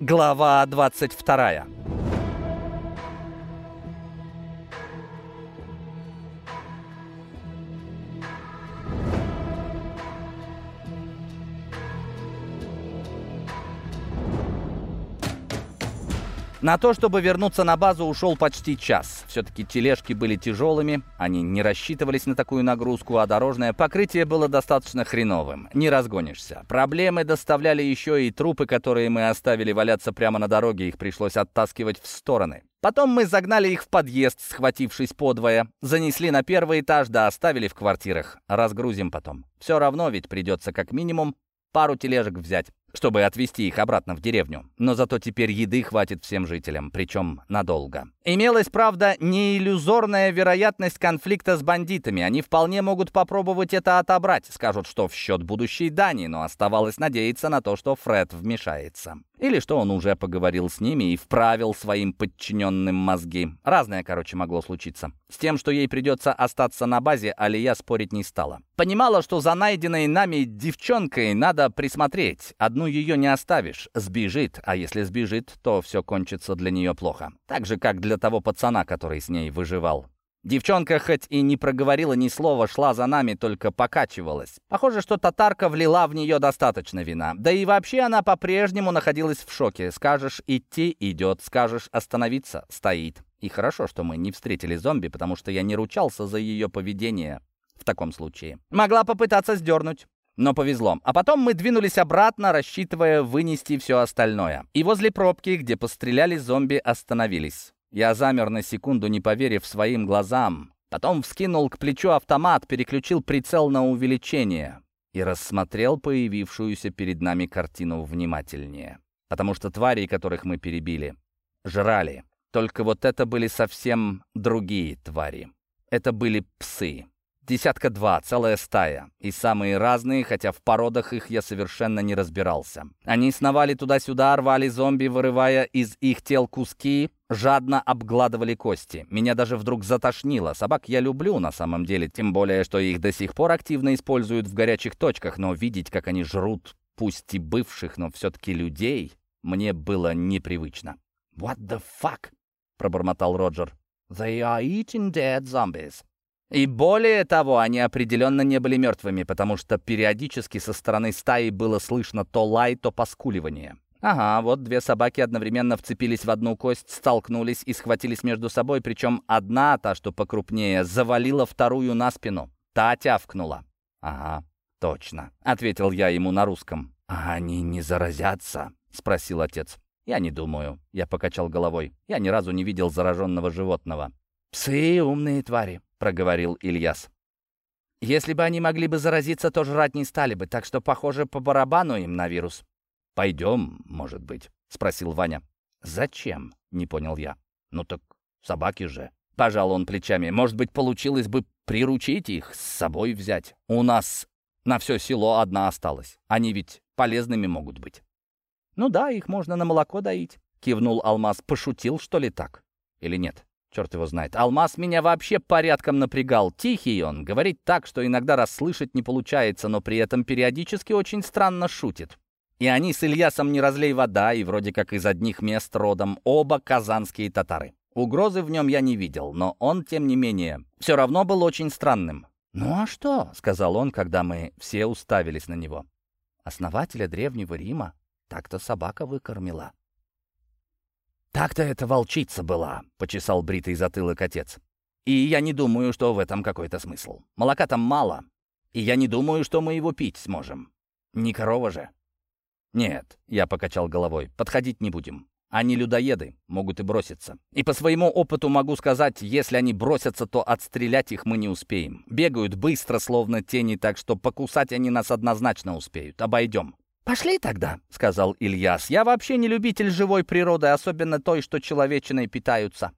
Глава 22 На то, чтобы вернуться на базу, ушел почти час. Все-таки тележки были тяжелыми, они не рассчитывались на такую нагрузку, а дорожное покрытие было достаточно хреновым. Не разгонишься. Проблемы доставляли еще и трупы, которые мы оставили валяться прямо на дороге, их пришлось оттаскивать в стороны. Потом мы загнали их в подъезд, схватившись подвое, занесли на первый этаж, да оставили в квартирах. Разгрузим потом. Все равно ведь придется как минимум пару тележек взять чтобы отвезти их обратно в деревню. Но зато теперь еды хватит всем жителям, причем надолго. Имелась, правда, не иллюзорная вероятность конфликта с бандитами. Они вполне могут попробовать это отобрать. Скажут, что в счет будущей дани, но оставалось надеяться на то, что Фред вмешается. Или что он уже поговорил с ними и вправил своим подчиненным мозги. Разное, короче, могло случиться. С тем, что ей придется остаться на базе, Алия спорить не стала. Понимала, что за найденной нами девчонкой надо присмотреть. Одну ее не оставишь. Сбежит, а если сбежит, то все кончится для нее плохо. Так же, как для того пацана, который с ней выживал. Девчонка хоть и не проговорила ни слова, шла за нами, только покачивалась. Похоже, что татарка влила в нее достаточно вина. Да и вообще она по-прежнему находилась в шоке. Скажешь идти — идет, скажешь остановиться — стоит. И хорошо, что мы не встретили зомби, потому что я не ручался за ее поведение в таком случае. Могла попытаться сдернуть. Но повезло. А потом мы двинулись обратно, рассчитывая вынести все остальное. И возле пробки, где постреляли зомби, остановились. Я замер на секунду, не поверив своим глазам. Потом вскинул к плечу автомат, переключил прицел на увеличение и рассмотрел появившуюся перед нами картину внимательнее. Потому что твари, которых мы перебили, жрали. Только вот это были совсем другие твари. Это были псы. Десятка два, целая стая. И самые разные, хотя в породах их я совершенно не разбирался. Они сновали туда-сюда, рвали зомби, вырывая из их тел куски, жадно обгладывали кости. Меня даже вдруг затошнило. Собак я люблю на самом деле, тем более, что их до сих пор активно используют в горячих точках, но видеть, как они жрут, пусть и бывших, но все-таки людей, мне было непривычно. «What the fuck?» — пробормотал Роджер. «They are eating dead zombies». И более того, они определенно не были мертвыми, потому что периодически со стороны стаи было слышно то лай, то поскуливание. Ага, вот две собаки одновременно вцепились в одну кость, столкнулись и схватились между собой, причем одна, та, что покрупнее, завалила вторую на спину. Та тявкнула. «Ага, точно», — ответил я ему на русском. «А они не заразятся?» — спросил отец. «Я не думаю», — я покачал головой. «Я ни разу не видел зараженного животного». «Псы — умные твари», — проговорил Ильяс. «Если бы они могли бы заразиться, то жрать не стали бы, так что, похоже, по барабану им на вирус». «Пойдем, может быть», — спросил Ваня. «Зачем?» — не понял я. «Ну так собаки же». Пожал он плечами. «Может быть, получилось бы приручить их, с собой взять. У нас на все село одна осталась. Они ведь полезными могут быть». «Ну да, их можно на молоко доить», — кивнул Алмаз. «Пошутил, что ли, так? Или нет?» Черт его знает. Алмаз меня вообще порядком напрягал. Тихий он, говорит так, что иногда расслышать не получается, но при этом периодически очень странно шутит. И они с Ильясом не разлей вода, и вроде как из одних мест родом, оба казанские татары. Угрозы в нем я не видел, но он, тем не менее, все равно был очень странным. «Ну а что?» — сказал он, когда мы все уставились на него. «Основателя Древнего Рима так-то собака выкормила». «Так-то это волчица была», — почесал бритый затылок отец. «И я не думаю, что в этом какой-то смысл. Молока там мало, и я не думаю, что мы его пить сможем. Не корова же». «Нет», — я покачал головой, — «подходить не будем. Они людоеды, могут и броситься. И по своему опыту могу сказать, если они бросятся, то отстрелять их мы не успеем. Бегают быстро, словно тени, так что покусать они нас однозначно успеют. Обойдем». «Пошли тогда», — сказал Ильяс. «Я вообще не любитель живой природы, особенно той, что человечиной питаются».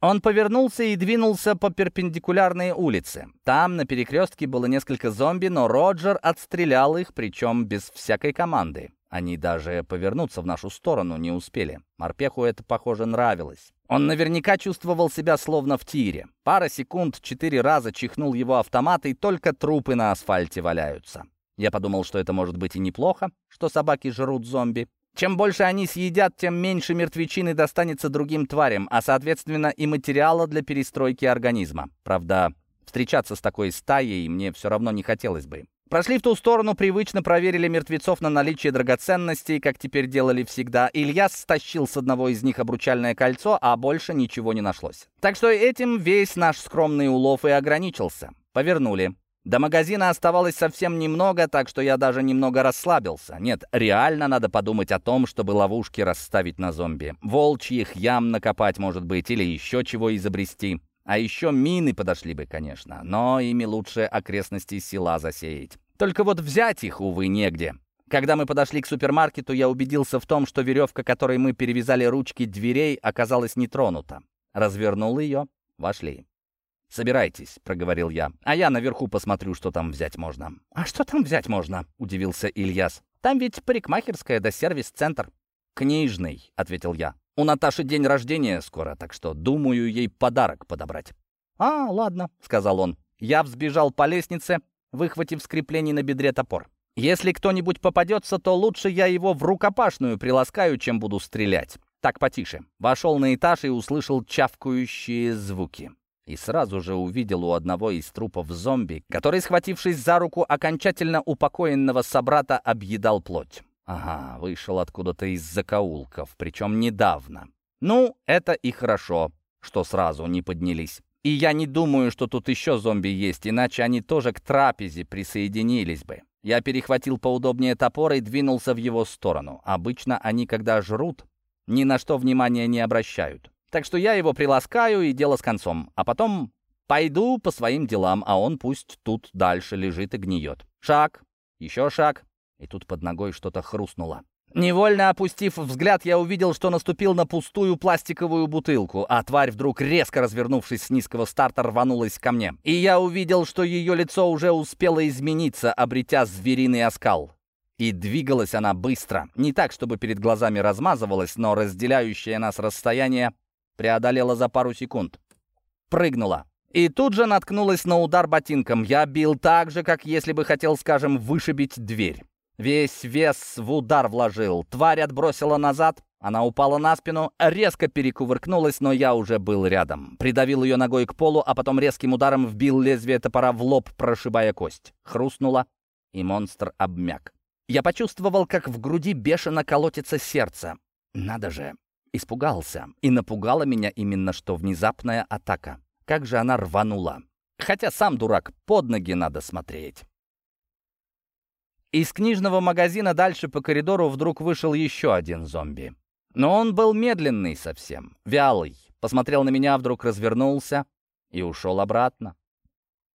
Он повернулся и двинулся по перпендикулярной улице. Там на перекрестке было несколько зомби, но Роджер отстрелял их, причем без всякой команды. Они даже повернуться в нашу сторону не успели. Морпеху это, похоже, нравилось. Он наверняка чувствовал себя словно в тире. Пара секунд, четыре раза чихнул его автомат, и только трупы на асфальте валяются. Я подумал, что это может быть и неплохо, что собаки жрут зомби. Чем больше они съедят, тем меньше мертвечины достанется другим тварям, а, соответственно, и материала для перестройки организма. Правда, встречаться с такой стаей мне все равно не хотелось бы. Прошли в ту сторону, привычно проверили мертвецов на наличие драгоценностей, как теперь делали всегда. Илья стащил с одного из них обручальное кольцо, а больше ничего не нашлось. Так что этим весь наш скромный улов и ограничился. Повернули. До магазина оставалось совсем немного, так что я даже немного расслабился. Нет, реально надо подумать о том, чтобы ловушки расставить на зомби. Волчьих ям накопать, может быть, или еще чего изобрести. А еще мины подошли бы, конечно, но ими лучше окрестности села засеять. Только вот взять их, увы, негде. Когда мы подошли к супермаркету, я убедился в том, что веревка, которой мы перевязали ручки дверей, оказалась не тронута. Развернул ее, вошли. «Собирайтесь», — проговорил я. «А я наверху посмотрю, что там взять можно». «А что там взять можно?» — удивился Ильяс. «Там ведь парикмахерская да сервис-центр». «Книжный», — ответил я. «У Наташи день рождения скоро, так что думаю ей подарок подобрать». «А, ладно», — сказал он. Я взбежал по лестнице, выхватив скреплений на бедре топор. «Если кто-нибудь попадется, то лучше я его в рукопашную приласкаю, чем буду стрелять». Так потише. Вошел на этаж и услышал чавкающие звуки и сразу же увидел у одного из трупов зомби, который, схватившись за руку окончательно упокоенного собрата, объедал плоть. Ага, вышел откуда-то из закоулков, причем недавно. Ну, это и хорошо, что сразу не поднялись. И я не думаю, что тут еще зомби есть, иначе они тоже к трапезе присоединились бы. Я перехватил поудобнее топор и двинулся в его сторону. Обычно они, когда жрут, ни на что внимания не обращают. Так что я его приласкаю и дело с концом. А потом пойду по своим делам, а он пусть тут дальше лежит и гниет. Шаг, еще шаг, и тут под ногой что-то хрустнуло. Невольно опустив взгляд, я увидел, что наступил на пустую пластиковую бутылку, а тварь вдруг, резко развернувшись с низкого старта, рванулась ко мне. И я увидел, что ее лицо уже успело измениться, обретя звериный оскал. И двигалась она быстро. Не так, чтобы перед глазами размазывалась, но разделяющее нас расстояние преодолела за пару секунд. Прыгнула. И тут же наткнулась на удар ботинком. Я бил так же, как если бы хотел, скажем, вышибить дверь. Весь вес в удар вложил. Тварь отбросила назад. Она упала на спину, резко перекувыркнулась, но я уже был рядом. Придавил ее ногой к полу, а потом резким ударом вбил лезвие топора в лоб, прошибая кость. Хрустнула, и монстр обмяк. Я почувствовал, как в груди бешено колотится сердце. Надо же, Испугался. И напугала меня именно что внезапная атака. Как же она рванула. Хотя сам дурак, под ноги надо смотреть. Из книжного магазина дальше по коридору вдруг вышел еще один зомби. Но он был медленный совсем, вялый. Посмотрел на меня, вдруг развернулся и ушел обратно.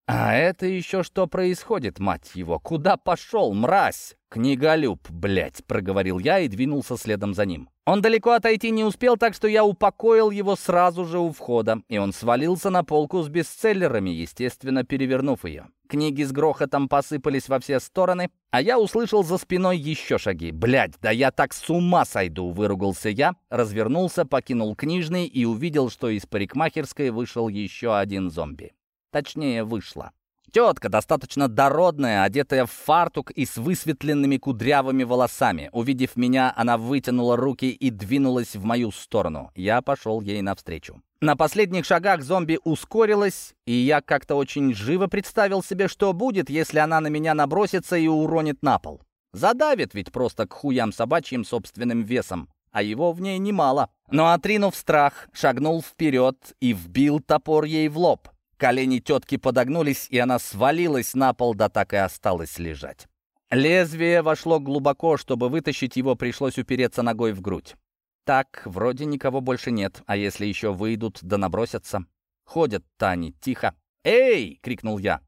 «А это еще что происходит, мать его? Куда пошел, мразь?» «Книголюб, блядь», — проговорил я и двинулся следом за ним. Он далеко отойти не успел, так что я упокоил его сразу же у входа, и он свалился на полку с бестселлерами, естественно, перевернув ее. Книги с грохотом посыпались во все стороны, а я услышал за спиной еще шаги. «Блядь, да я так с ума сойду!» — выругался я, развернулся, покинул книжный и увидел, что из парикмахерской вышел еще один зомби. Точнее, вышла. Тетка, достаточно дородная, одетая в фартук и с высветленными кудрявыми волосами. Увидев меня, она вытянула руки и двинулась в мою сторону. Я пошел ей навстречу. На последних шагах зомби ускорилась, и я как-то очень живо представил себе, что будет, если она на меня набросится и уронит на пол. Задавит ведь просто к хуям собачьим собственным весом, а его в ней немало. Но, отринув страх, шагнул вперед и вбил топор ей в лоб. Колени тетки подогнулись, и она свалилась на пол, да так и осталась лежать. Лезвие вошло глубоко, чтобы вытащить его, пришлось упереться ногой в грудь. Так, вроде никого больше нет, а если еще выйдут да набросятся? Ходят Тани, тихо. «Эй!» — крикнул я.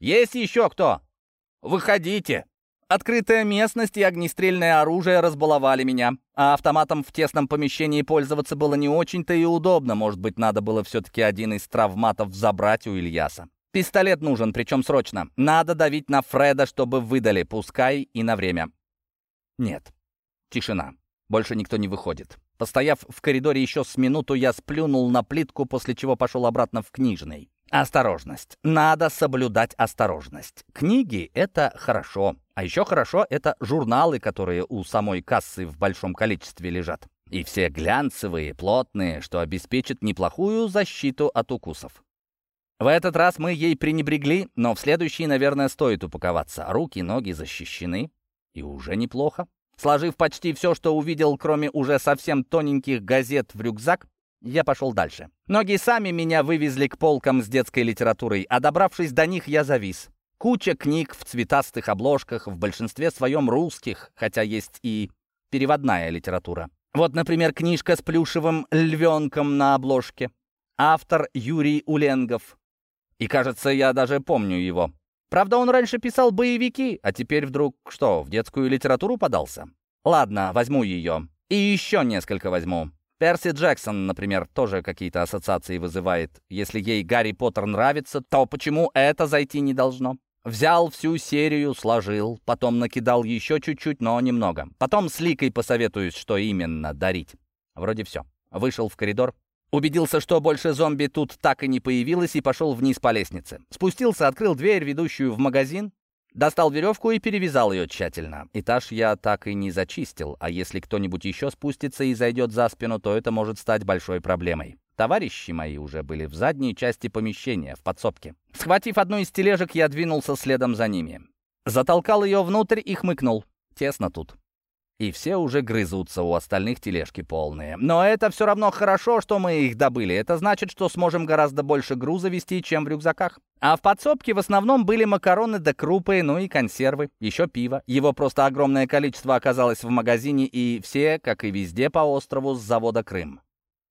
«Есть еще кто? Выходите!» Открытая местность и огнестрельное оружие разбаловали меня, а автоматом в тесном помещении пользоваться было не очень-то и удобно. Может быть, надо было все-таки один из травматов забрать у Ильяса. Пистолет нужен, причем срочно. Надо давить на Фреда, чтобы выдали, пускай и на время. Нет. Тишина. Больше никто не выходит. Постояв в коридоре еще с минуту, я сплюнул на плитку, после чего пошел обратно в книжный. Осторожность. Надо соблюдать осторожность. Книги — это хорошо. А еще хорошо — это журналы, которые у самой кассы в большом количестве лежат. И все глянцевые, плотные, что обеспечит неплохую защиту от укусов. В этот раз мы ей пренебрегли, но в следующий, наверное, стоит упаковаться. Руки, ноги защищены. И уже неплохо. Сложив почти все, что увидел, кроме уже совсем тоненьких газет в рюкзак, я пошел дальше. Ноги сами меня вывезли к полкам с детской литературой, а добравшись до них, я завис. Куча книг в цветастых обложках, в большинстве своем русских, хотя есть и переводная литература. Вот, например, книжка с плюшевым львенком на обложке. Автор Юрий Уленгов. И, кажется, я даже помню его. Правда, он раньше писал боевики, а теперь вдруг что, в детскую литературу подался? Ладно, возьму ее. И еще несколько возьму. Перси Джексон, например, тоже какие-то ассоциации вызывает. Если ей Гарри Поттер нравится, то почему это зайти не должно? Взял всю серию, сложил, потом накидал еще чуть-чуть, но немного. Потом с Ликой посоветуюсь, что именно дарить. Вроде все. Вышел в коридор, убедился, что больше зомби тут так и не появилось, и пошел вниз по лестнице. Спустился, открыл дверь, ведущую в магазин, Достал веревку и перевязал ее тщательно. Этаж я так и не зачистил, а если кто-нибудь еще спустится и зайдет за спину, то это может стать большой проблемой. Товарищи мои уже были в задней части помещения, в подсобке. Схватив одну из тележек, я двинулся следом за ними. Затолкал ее внутрь и хмыкнул. Тесно тут и все уже грызутся, у остальных тележки полные. Но это все равно хорошо, что мы их добыли. Это значит, что сможем гораздо больше груза вести, чем в рюкзаках. А в подсобке в основном были макароны да крупы, ну и консервы, еще пиво. Его просто огромное количество оказалось в магазине, и все, как и везде по острову, с завода Крым.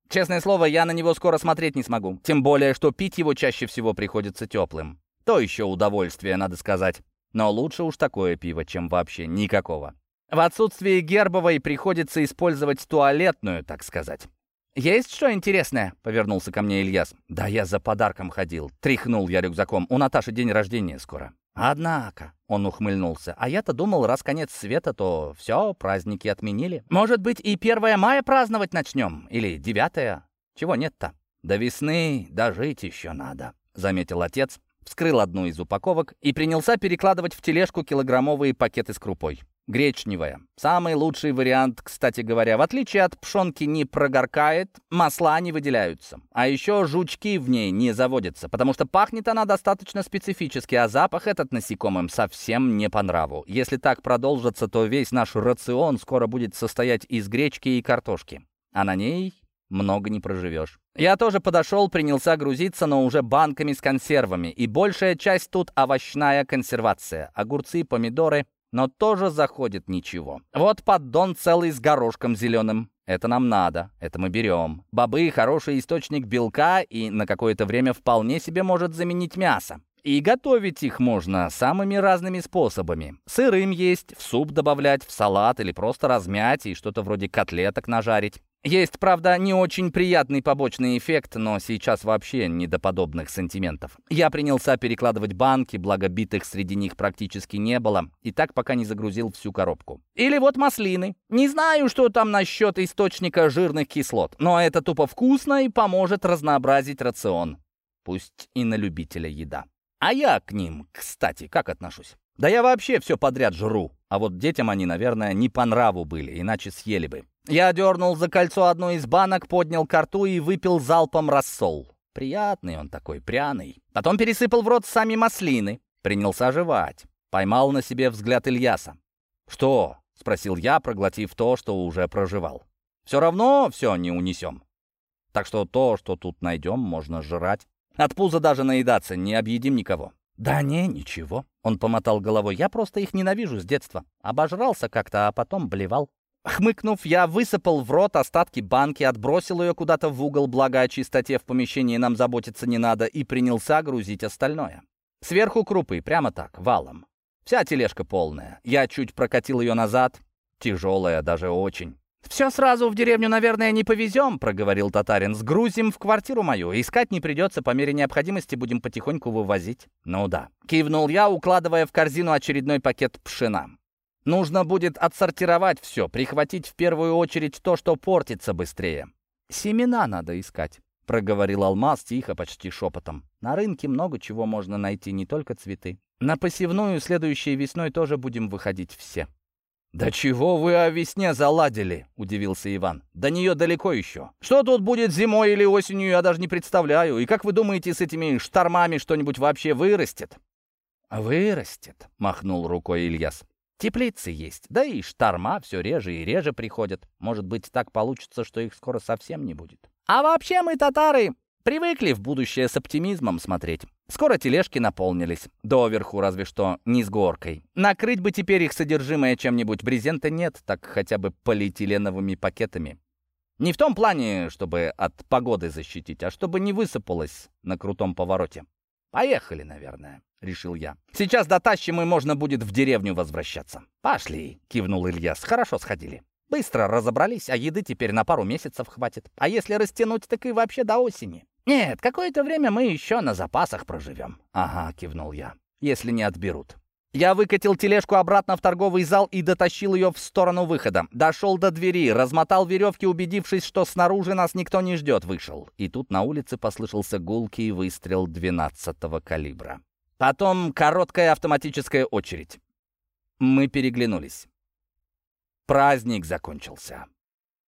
Честное слово, я на него скоро смотреть не смогу. Тем более, что пить его чаще всего приходится теплым. То еще удовольствие, надо сказать. Но лучше уж такое пиво, чем вообще никакого. В отсутствие Гербовой приходится использовать туалетную, так сказать. «Есть что интересное?» — повернулся ко мне Ильяс. «Да я за подарком ходил». Тряхнул я рюкзаком. «У Наташи день рождения скоро». «Однако», — он ухмыльнулся, «а я-то думал, раз конец света, то все, праздники отменили. Может быть, и 1 мая праздновать начнем? Или 9 Чего нет-то?» «До весны дожить еще надо», — заметил отец, вскрыл одну из упаковок и принялся перекладывать в тележку килограммовые пакеты с крупой. Гречневая. Самый лучший вариант, кстати говоря. В отличие от пшенки не прогоркает, масла не выделяются. А еще жучки в ней не заводятся, потому что пахнет она достаточно специфически, а запах этот насекомым совсем не по нраву. Если так продолжится, то весь наш рацион скоро будет состоять из гречки и картошки. А на ней много не проживешь. Я тоже подошел, принялся грузиться, но уже банками с консервами. И большая часть тут овощная консервация. Огурцы, помидоры, но тоже заходит ничего. Вот поддон целый с горошком зеленым. Это нам надо, это мы берем. Бобы — хороший источник белка и на какое-то время вполне себе может заменить мясо. И готовить их можно самыми разными способами. Сырым есть, в суп добавлять, в салат или просто размять и что-то вроде котлеток нажарить. Есть, правда, не очень приятный побочный эффект, но сейчас вообще не до подобных сантиментов. Я принялся перекладывать банки, благо битых среди них практически не было, и так пока не загрузил всю коробку. Или вот маслины. Не знаю, что там насчет источника жирных кислот, но это тупо вкусно и поможет разнообразить рацион. Пусть и на любителя еда. А я к ним, кстати, как отношусь? Да я вообще все подряд жру. А вот детям они, наверное, не по нраву были, иначе съели бы. Я дернул за кольцо одну из банок, поднял карту и выпил залпом рассол. Приятный он такой, пряный. Потом пересыпал в рот сами маслины. Принялся жевать. Поймал на себе взгляд Ильяса. «Что?» — спросил я, проглотив то, что уже проживал. «Все равно все не унесем. Так что то, что тут найдем, можно жрать. От пуза даже наедаться, не объедим никого». «Да не, ничего», — он помотал головой. «Я просто их ненавижу с детства. Обожрался как-то, а потом блевал. Хмыкнув, я высыпал в рот остатки банки, отбросил ее куда-то в угол, благо о чистоте в помещении нам заботиться не надо, и принялся грузить остальное. Сверху крупы, прямо так, валом. Вся тележка полная. Я чуть прокатил ее назад. Тяжелая, даже очень. «Все сразу в деревню, наверное, не повезем», — проговорил татарин. «Сгрузим в квартиру мою. Искать не придется, по мере необходимости будем потихоньку вывозить». «Ну да». Кивнул я, укладывая в корзину очередной пакет пшена. Нужно будет отсортировать все, прихватить в первую очередь то, что портится быстрее. «Семена надо искать», — проговорил Алмаз тихо, почти шепотом. На рынке много чего можно найти, не только цветы. На посевную следующей весной тоже будем выходить все. «Да чего вы о весне заладили?» — удивился Иван. «До нее далеко еще. Что тут будет зимой или осенью, я даже не представляю. И как вы думаете, с этими штормами что-нибудь вообще вырастет?» «Вырастет», — махнул рукой Ильяс. «Теплицы есть, да и шторма все реже и реже приходят. Может быть, так получится, что их скоро совсем не будет. А вообще мы, татары, привыкли в будущее с оптимизмом смотреть. Скоро тележки наполнились, доверху разве что не с горкой. Накрыть бы теперь их содержимое чем-нибудь, брезента нет, так хотя бы полиэтиленовыми пакетами. Не в том плане, чтобы от погоды защитить, а чтобы не высыпалось на крутом повороте. «Поехали, наверное», — решил я. «Сейчас дотащим, и можно будет в деревню возвращаться». «Пошли», — кивнул Ильяс. «Хорошо сходили. Быстро разобрались, а еды теперь на пару месяцев хватит. А если растянуть, так и вообще до осени». «Нет, какое-то время мы еще на запасах проживем». «Ага», — кивнул я, — «если не отберут». Я выкатил тележку обратно в торговый зал и дотащил ее в сторону выхода. Дошел до двери, размотал веревки, убедившись, что снаружи нас никто не ждет, вышел. И тут на улице послышался гулкий выстрел 12-го калибра. Потом короткая автоматическая очередь. Мы переглянулись. Праздник закончился.